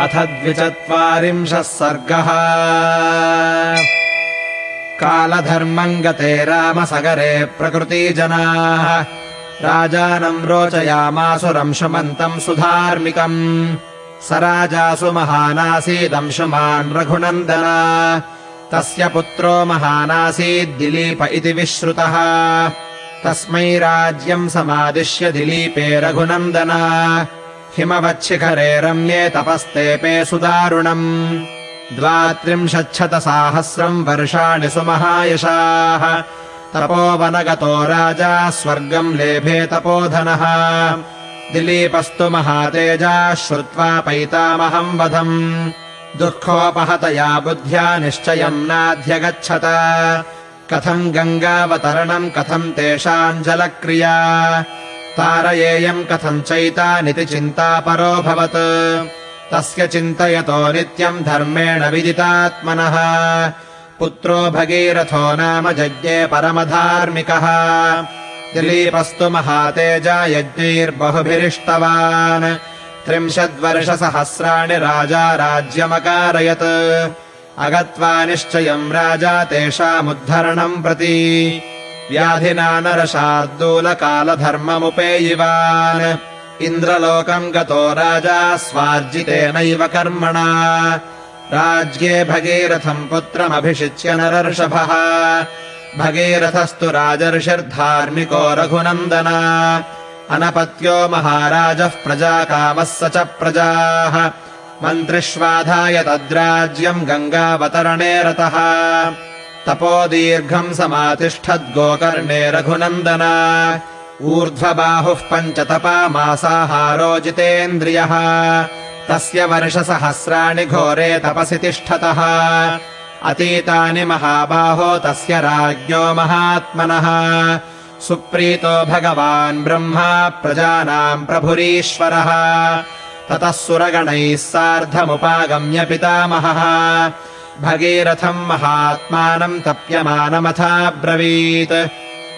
अथ द्विचत्वारिंशः सर्गः। कालधर्मम् गते रामसगरे प्रकृतिजनाः। राजानम् रोचयामासुरंशुमन्तम् सुधार्मिकम्। स राजासु महानासीदंशुमान् रघुनन्दना। तस्य पुत्रो महानासीद् दिलीप इति विश्रुतः। तस्मै राज्यम् समादिश्य दिलीपे रघुनन्दना हिमवच्छिखरे रम्ये तपस्तेपे सुदारुणम्। द्वात्रिंशच्छतसाहस्रम् वर्षाणि सुमहायशाः। तपोवनगतो राजा स्वर्गम् लेभे तपोधनः। दिलीपस्तु महातेजाः श्रुत्वा पैतामहम् वधम्। दुःखोपहतया बुद्ध्या निश्चयम् नाध्यगच्छत। कथम् गङ्गावतरणम् कथम् तेषाम् जलक्रिया तारयेयम् कथम् चैतानिति चिन्तापरोऽभवत् तस्य चिन्तयतो नित्यम् धर्मेण विदितात्मनः। पुत्रो भगीरथो नाम यज्ञे परमधार्मिकः। दिलीपस्तु महातेजा यज्ञैर्बहुभिरिष्टवान्। त्रिंशद्वर्षसहस्राणि राजा राज्यमकारयत्। अगत्वा निश्चयम् राजा तेषामुद्धरणम् प्रति व्याधिना नरशार्दूलकालधर्ममुपेयिवान्। इन्द्रलोकम् गतो राजा स्वार्जितेनैव कर्मणा। राज्ये भगीरथम् पुत्रमभिषिच्य नरर्षभः। भगीरथस्तु राजर्षिर्धार्मिको रघुनन्दना। अनपत्यो महाराजः प्रजाकामः स च प्रजाः। मन्त्रिष्वाधाय तद्राज्यम् गङ्गावतरणे रतः तपो दीर्घम् समातिष्ठद्गोकर्णे रघुनन्दना। ऊर्ध्वबाहुः पञ्चतपामासाहारो जितेन्द्रियः तस्य वर्षसहस्राणि घोरे तपसि तिष्ठतः। अतीतानि महाबाहो तस्य राज्ञो महात्मनः। सुप्रीतो भगवान् ब्रह्मा प्रजानाम् प्रभुरीश्वरः। ततः सुरगणैः सार्धमुपागम्य पितामहः भगीरथम् महात्मानम् तप्यमानमथाब्रवीत्।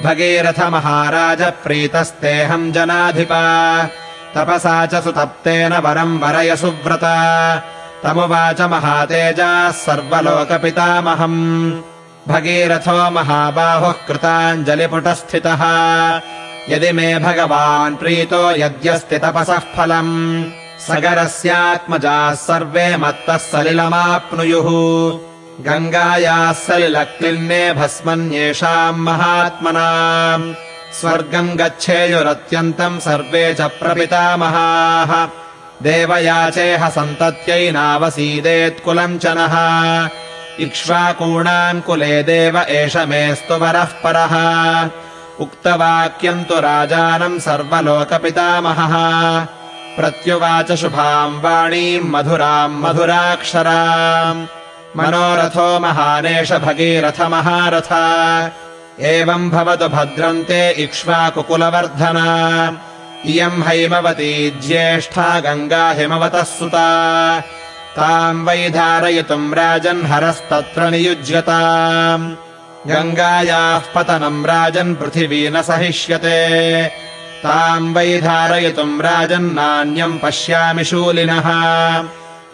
भगीरथ महाराज प्रीतस्तेऽहम् जनाधिपा। तपसा च सुतप्तेन वरम् वरय सुव्रता। तमुवाच महातेजाः सर्वलोकपितामहम्। भगीरथो महाबाहुः कृताञ्जलिपुटस्थितः। यदि मे भगवान् प्रीतो यद्यस्ति तपसः फलम् सगरस्यात्मजाः सर्वे मत्तः सलिलमाप्नुयुः। गङ्गायाः सलिलक्लिन्ने भस्मन्येषाम् महात्मनाम्। स्वर्गम् गच्छेयुरत्यन्तम् सर्वे च प्रपितामहाः। देवयाचेह सन्तत्यै नावसीदेत्कुलम् च नः। इक्ष्वाकूणाम् कुले देव एष मेस्तु वरः परः। उक्तवाक्यम् तु राजानम् सर्वलोकपितामहः प्रत्युवाच शुभाम् वाणीम् मधुराम् मधुराक्षराम् मनोरथो महानेश भगीरथ महारथ एवम् भवतु भद्रन्ते इक्ष्वाकुकुलवर्धना इयम् हैमवती ज्येष्ठा गङ्गा हिमवतः सुता ताम् वै धारयितुम् राजन् हरस्तत्र नियुज्यताम् गङ्गायाः पतनम् राजन् पृथिवी न सहिष्यते ताम् वै धारयितुम् राजन्नान्यम् पश्यामि शूलिनः।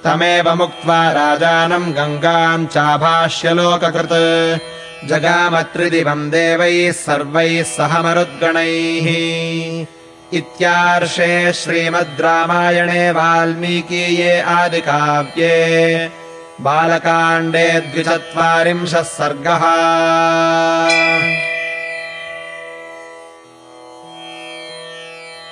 तमेवमुक्त्वा राजानम् गङ्गाम् चाभाष्य लोककृत् जगामत्रिदिवम् देवैः सर्वैः सह मरुद्गणैः। इत्यार्षे श्रीमद् रामायणे वाल्मीकीये आदिकाव्ये। बालकाण्डे द्विचत्वारिंशः सर्गः